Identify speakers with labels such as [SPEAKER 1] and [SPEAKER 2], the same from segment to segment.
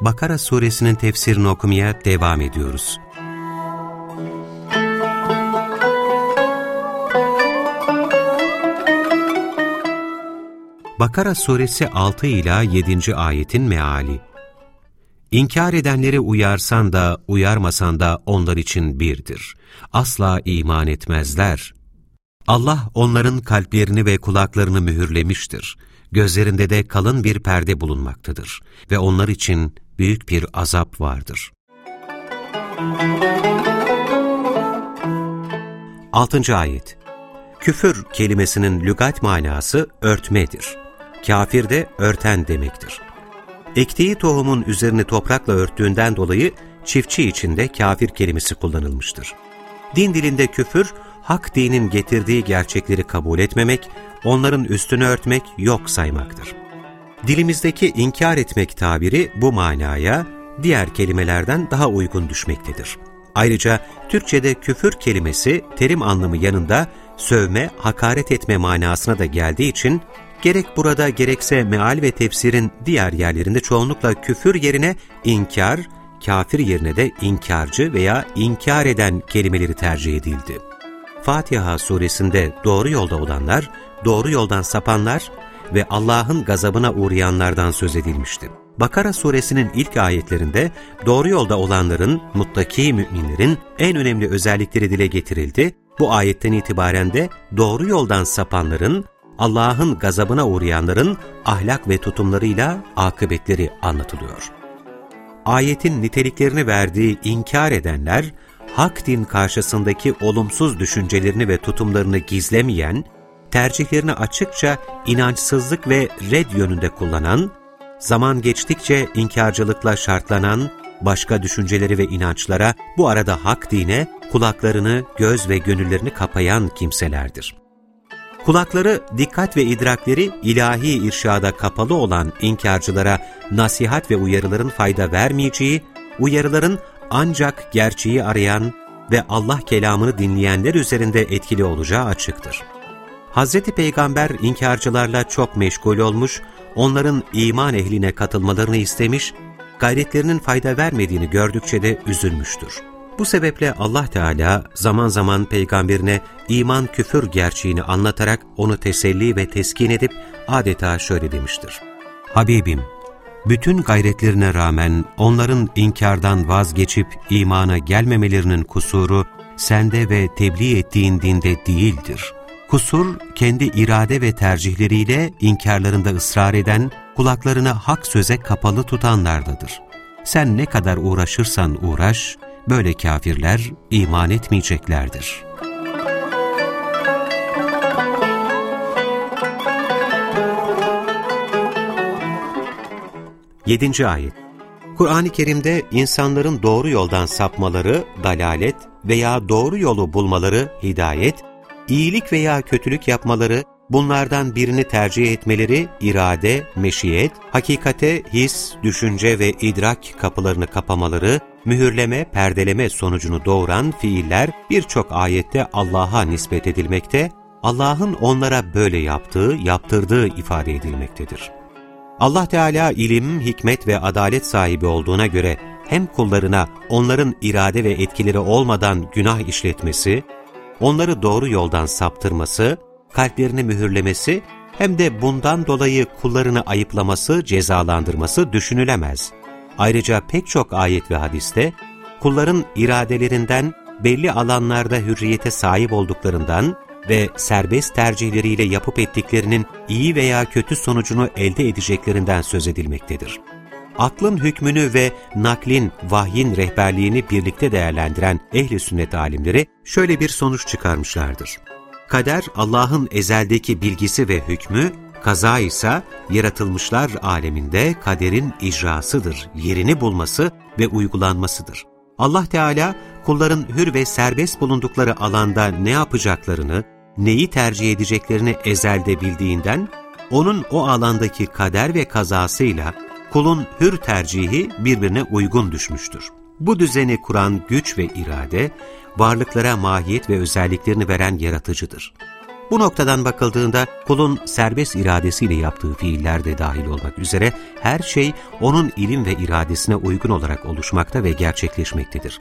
[SPEAKER 1] Bakara suresinin tefsirini okumaya devam ediyoruz. Bakara suresi 6 ila 7. ayetin meali İnkar edenleri uyarsan da uyarmasan da onlar için birdir. Asla iman etmezler. Allah onların kalplerini ve kulaklarını mühürlemiştir. Gözlerinde de kalın bir perde bulunmaktadır ve onlar için büyük bir azap vardır. 6. Ayet Küfür kelimesinin lügat manası örtmedir. Kafir de örten demektir. Ektiği tohumun üzerini toprakla örttüğünden dolayı çiftçi içinde kafir kelimesi kullanılmıştır. Din dilinde küfür, hak dinin getirdiği gerçekleri kabul etmemek, onların üstünü örtmek, yok saymaktır. Dilimizdeki inkar etmek tabiri bu manaya diğer kelimelerden daha uygun düşmektedir. Ayrıca Türkçe'de küfür kelimesi terim anlamı yanında sövme, hakaret etme manasına da geldiği için gerek burada gerekse meal ve tefsirin diğer yerlerinde çoğunlukla küfür yerine inkar, kafir yerine de inkarcı veya inkar eden kelimeleri tercih edildi. Fatiha suresinde doğru yolda olanlar, doğru yoldan sapanlar ve Allah'ın gazabına uğrayanlardan söz edilmişti. Bakara suresinin ilk ayetlerinde doğru yolda olanların, muttaki müminlerin en önemli özellikleri dile getirildi. Bu ayetten itibaren de doğru yoldan sapanların, Allah'ın gazabına uğrayanların ahlak ve tutumlarıyla akıbetleri anlatılıyor. Ayetin niteliklerini verdiği inkar edenler, hak din karşısındaki olumsuz düşüncelerini ve tutumlarını gizlemeyen, tercihlerini açıkça inançsızlık ve red yönünde kullanan, zaman geçtikçe inkarcılıkla şartlanan, başka düşünceleri ve inançlara, bu arada hak dine kulaklarını, göz ve gönüllerini kapayan kimselerdir. Kulakları, dikkat ve idrakleri ilahi irşada kapalı olan inkarcılara nasihat ve uyarıların fayda vermeyeceği, uyarıların ancak gerçeği arayan ve Allah kelamını dinleyenler üzerinde etkili olacağı açıktır. Hz. Peygamber inkarcılarla çok meşgul olmuş, onların iman ehline katılmalarını istemiş, gayretlerinin fayda vermediğini gördükçe de üzülmüştür. Bu sebeple Allah Teala zaman zaman peygamberine iman küfür gerçeğini anlatarak onu teselli ve teskin edip adeta şöyle demiştir. Habibim, bütün gayretlerine rağmen onların inkardan vazgeçip imana gelmemelerinin kusuru sende ve tebliğ ettiğin dinde değildir. Kusur, kendi irade ve tercihleriyle inkarlarında ısrar eden, kulaklarını hak söze kapalı tutanlardadır. Sen ne kadar uğraşırsan uğraş, böyle kafirler iman etmeyeceklerdir. Yedinci Ayet Kur'an-ı Kerim'de insanların doğru yoldan sapmaları, dalalet veya doğru yolu bulmaları, hidayet, iyilik veya kötülük yapmaları, bunlardan birini tercih etmeleri, irade, meşiyet, hakikate, his, düşünce ve idrak kapılarını kapamaları, mühürleme, perdeleme sonucunu doğuran fiiller birçok ayette Allah'a nispet edilmekte, Allah'ın onlara böyle yaptığı, yaptırdığı ifade edilmektedir. Allah Teala ilim, hikmet ve adalet sahibi olduğuna göre hem kullarına onların irade ve etkileri olmadan günah işletmesi, onları doğru yoldan saptırması, kalplerini mühürlemesi hem de bundan dolayı kullarını ayıplaması, cezalandırması düşünülemez. Ayrıca pek çok ayet ve hadiste kulların iradelerinden belli alanlarda hürriyete sahip olduklarından ve serbest tercihleriyle yapıp ettiklerinin iyi veya kötü sonucunu elde edeceklerinden söz edilmektedir. Aklın hükmünü ve naklin, vahyin rehberliğini birlikte değerlendiren ehli sünnet alimleri şöyle bir sonuç çıkarmışlardır. Kader, Allah'ın ezeldeki bilgisi ve hükmü, Kaza ise yaratılmışlar aleminde kaderin icrasıdır, yerini bulması ve uygulanmasıdır. Allah Teala kulların hür ve serbest bulundukları alanda ne yapacaklarını, neyi tercih edeceklerini ezelde bildiğinden, onun o alandaki kader ve kazasıyla kulun hür tercihi birbirine uygun düşmüştür. Bu düzeni kuran güç ve irade, varlıklara mahiyet ve özelliklerini veren yaratıcıdır. Bu noktadan bakıldığında kulun serbest iradesiyle yaptığı fiiller de dahil olmak üzere her şey onun ilim ve iradesine uygun olarak oluşmakta ve gerçekleşmektedir.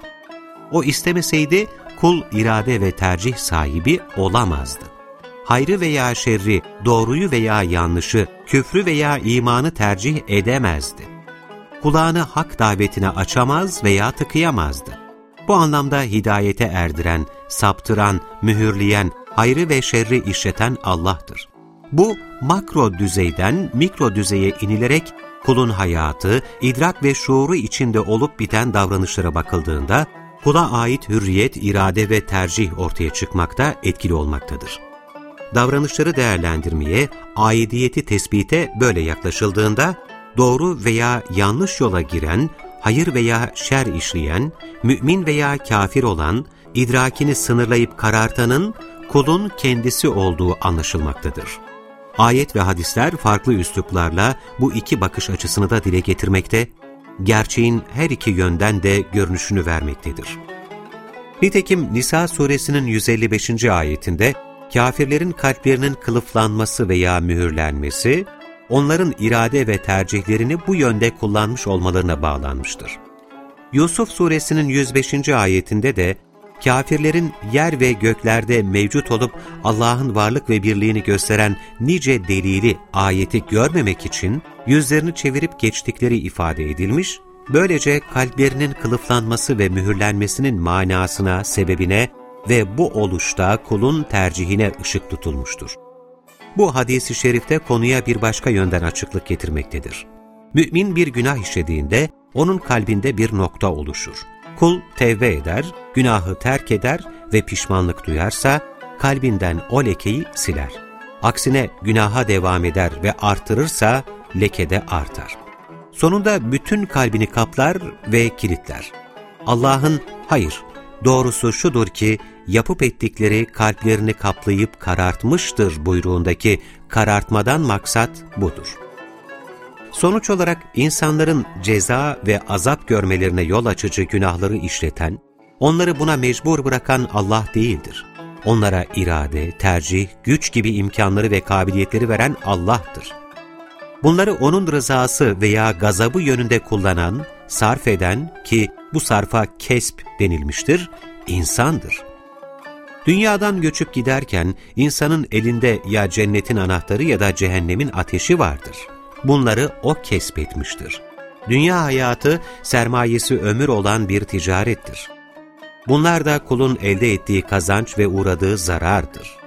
[SPEAKER 1] O istemeseydi kul irade ve tercih sahibi olamazdı. Hayrı veya şerri, doğruyu veya yanlışı, küfrü veya imanı tercih edemezdi. Kulağını hak davetine açamaz veya tıkayamazdı. Bu anlamda hidayete erdiren, saptıran, mühürleyen, hayrı ve şerri işleten Allah'tır. Bu makro düzeyden mikro düzeye inilerek kulun hayatı, idrak ve şuuru içinde olup biten davranışlara bakıldığında kula ait hürriyet, irade ve tercih ortaya çıkmakta etkili olmaktadır. Davranışları değerlendirmeye, aidiyeti tespite böyle yaklaşıldığında doğru veya yanlış yola giren, hayır veya şer işleyen, mümin veya kafir olan, idrakini sınırlayıp karartanın kulun kendisi olduğu anlaşılmaktadır. Ayet ve hadisler farklı üsluplarla bu iki bakış açısını da dile getirmekte, gerçeğin her iki yönden de görünüşünü vermektedir. Nitekim Nisa suresinin 155. ayetinde kafirlerin kalplerinin kılıflanması veya mühürlenmesi, onların irade ve tercihlerini bu yönde kullanmış olmalarına bağlanmıştır. Yusuf suresinin 105. ayetinde de kafirlerin yer ve göklerde mevcut olup Allah'ın varlık ve birliğini gösteren nice delili, ayeti görmemek için yüzlerini çevirip geçtikleri ifade edilmiş, böylece kalplerinin kılıflanması ve mühürlenmesinin manasına, sebebine ve bu oluşta kulun tercihine ışık tutulmuştur. Bu hadisi şerifte konuya bir başka yönden açıklık getirmektedir. Mümin bir günah işlediğinde onun kalbinde bir nokta oluşur. Kul tevbe eder, günahı terk eder ve pişmanlık duyarsa kalbinden o lekeyi siler. Aksine günaha devam eder ve artırırsa leke de artar. Sonunda bütün kalbini kaplar ve kilitler. Allah'ın hayır, doğrusu şudur ki yapıp ettikleri kalplerini kaplayıp karartmıştır buyruğundaki karartmadan maksat budur. Sonuç olarak insanların ceza ve azap görmelerine yol açıcı günahları işleten, onları buna mecbur bırakan Allah değildir. Onlara irade, tercih, güç gibi imkanları ve kabiliyetleri veren Allah'tır. Bunları O'nun rızası veya gazabı yönünde kullanan, sarf eden ki bu sarfa kesp denilmiştir, insandır. Dünyadan göçüp giderken insanın elinde ya cennetin anahtarı ya da cehennemin ateşi vardır. Bunları o kesbetmiştir. Dünya hayatı sermayesi ömür olan bir ticarettir. Bunlar da kulun elde ettiği kazanç ve uğradığı zarardır.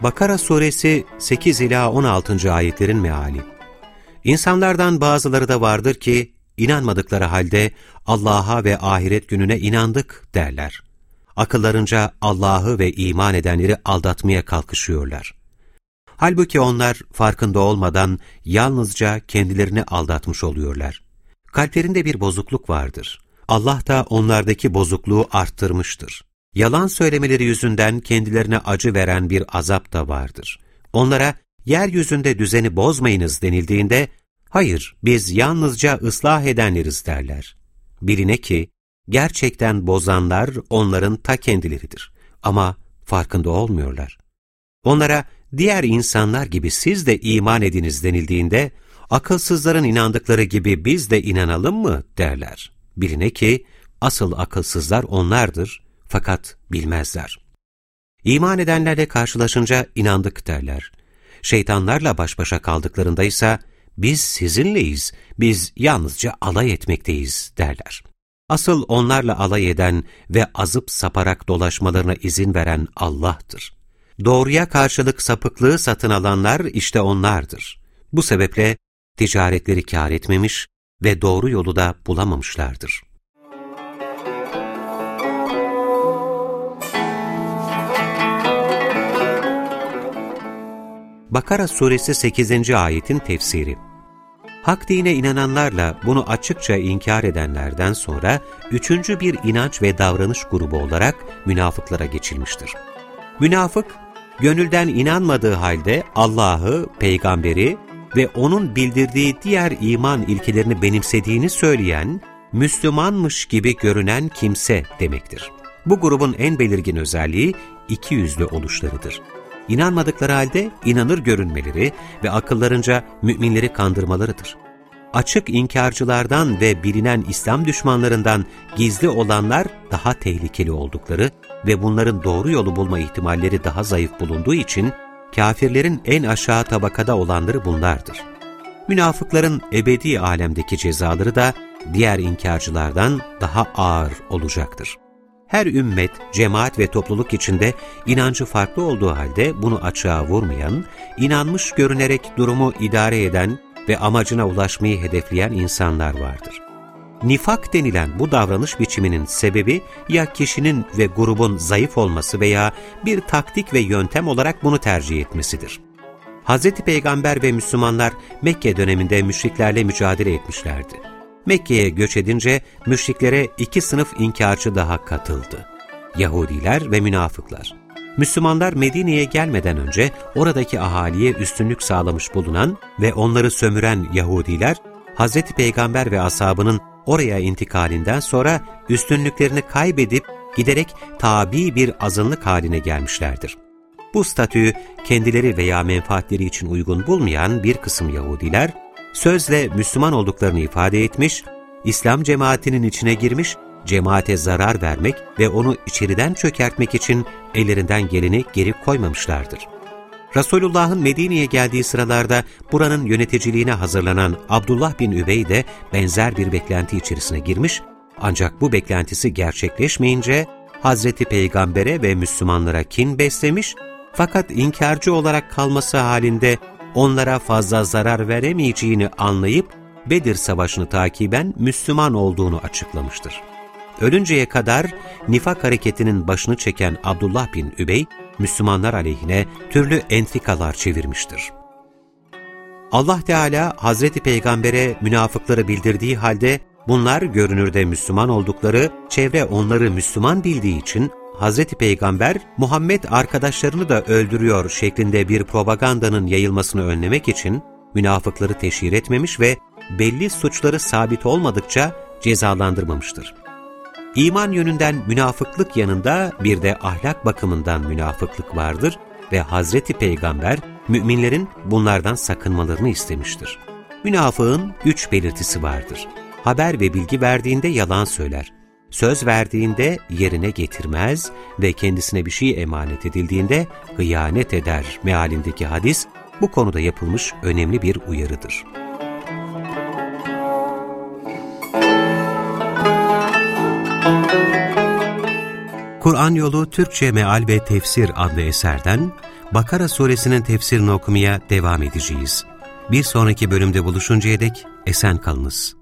[SPEAKER 1] Bakara suresi 8 ila 16. ayetlerin meali. İnsanlardan bazıları da vardır ki inanmadıkları halde Allah'a ve ahiret gününe inandık derler. Akıllarınca Allah'ı ve iman edenleri aldatmaya kalkışıyorlar. Halbuki onlar farkında olmadan yalnızca kendilerini aldatmış oluyorlar. Kalplerinde bir bozukluk vardır. Allah da onlardaki bozukluğu arttırmıştır. Yalan söylemeleri yüzünden kendilerine acı veren bir azap da vardır. Onlara yeryüzünde düzeni bozmayınız denildiğinde, hayır biz yalnızca ıslah edenleriz derler. Biline ki, gerçekten bozanlar onların ta kendileridir. Ama farkında olmuyorlar. Onlara diğer insanlar gibi siz de iman ediniz denildiğinde, akılsızların inandıkları gibi biz de inanalım mı derler. Biline ki, asıl akılsızlar onlardır fakat bilmezler. İman edenlerle karşılaşınca inandık derler. Şeytanlarla baş başa kaldıklarında ise biz sizinleyiz, biz yalnızca alay etmekteyiz derler. Asıl onlarla alay eden ve azıp saparak dolaşmalarına izin veren Allah'tır. Doğruya karşılık sapıklığı satın alanlar işte onlardır. Bu sebeple ticaretleri kâr etmemiş ve doğru yolu da bulamamışlardır. Bakara suresi 8. ayetin tefsiri Hak dine inananlarla bunu açıkça inkar edenlerden sonra üçüncü bir inanç ve davranış grubu olarak münafıklara geçilmiştir. Münafık, gönülden inanmadığı halde Allah'ı, peygamberi ve onun bildirdiği diğer iman ilkelerini benimsediğini söyleyen, Müslümanmış gibi görünen kimse demektir. Bu grubun en belirgin özelliği iki yüzlü oluşlarıdır. İnanmadıkları halde inanır görünmeleri ve akıllarınca müminleri kandırmalarıdır. Açık inkarcılardan ve bilinen İslam düşmanlarından gizli olanlar daha tehlikeli oldukları ve bunların doğru yolu bulma ihtimalleri daha zayıf bulunduğu için kafirlerin en aşağı tabakada olanları bunlardır. Münafıkların ebedi alemdeki cezaları da diğer inkarcılardan daha ağır olacaktır. Her ümmet, cemaat ve topluluk içinde inancı farklı olduğu halde bunu açığa vurmayan, inanmış görünerek durumu idare eden ve amacına ulaşmayı hedefleyen insanlar vardır. Nifak denilen bu davranış biçiminin sebebi ya kişinin ve grubun zayıf olması veya bir taktik ve yöntem olarak bunu tercih etmesidir. Hz. Peygamber ve Müslümanlar Mekke döneminde müşriklerle mücadele etmişlerdi. Mekke'ye göç edince müşriklere iki sınıf inkarcı daha katıldı. Yahudiler ve münafıklar. Müslümanlar Medine'ye gelmeden önce oradaki ahaliye üstünlük sağlamış bulunan ve onları sömüren Yahudiler, Hz. Peygamber ve ashabının oraya intikalinden sonra üstünlüklerini kaybedip giderek tabi bir azınlık haline gelmişlerdir. Bu statüyü kendileri veya menfaatleri için uygun bulmayan bir kısım Yahudiler, sözle Müslüman olduklarını ifade etmiş, İslam cemaatinin içine girmiş, cemaate zarar vermek ve onu içeriden çökertmek için ellerinden geleni geri koymamışlardır. Resulullah'ın Medine'ye geldiği sıralarda buranın yöneticiliğine hazırlanan Abdullah bin Übey de benzer bir beklenti içerisine girmiş, ancak bu beklentisi gerçekleşmeyince Hazreti Peygamber'e ve Müslümanlara kin beslemiş, fakat inkarcı olarak kalması halinde onlara fazla zarar veremeyeceğini anlayıp Bedir Savaşı'nı takiben Müslüman olduğunu açıklamıştır. Ölünceye kadar nifak hareketinin başını çeken Abdullah bin Übey, Müslümanlar aleyhine türlü entrikalar çevirmiştir. Allah Teala Hazreti Peygamber'e münafıkları bildirdiği halde bunlar görünürde Müslüman oldukları, çevre onları Müslüman bildiği için Hazreti Peygamber Muhammed arkadaşlarını da öldürüyor şeklinde bir propagandanın yayılmasını önlemek için münafıkları teşhir etmemiş ve belli suçları sabit olmadıkça cezalandırmamıştır. İman yönünden münafıklık yanında bir de ahlak bakımından münafıklık vardır ve Hazreti Peygamber müminlerin bunlardan sakınmalarını istemiştir. Münafığın üç belirtisi vardır. Haber ve bilgi verdiğinde yalan söyler. Söz verdiğinde yerine getirmez ve kendisine bir şey emanet edildiğinde hıyanet eder mealindeki hadis bu konuda yapılmış önemli bir uyarıdır. Kur'an Yolu Türkçe Meal ve Tefsir adlı eserden Bakara suresinin tefsirini okumaya devam edeceğiz. Bir sonraki bölümde buluşuncaya dek esen kalınız.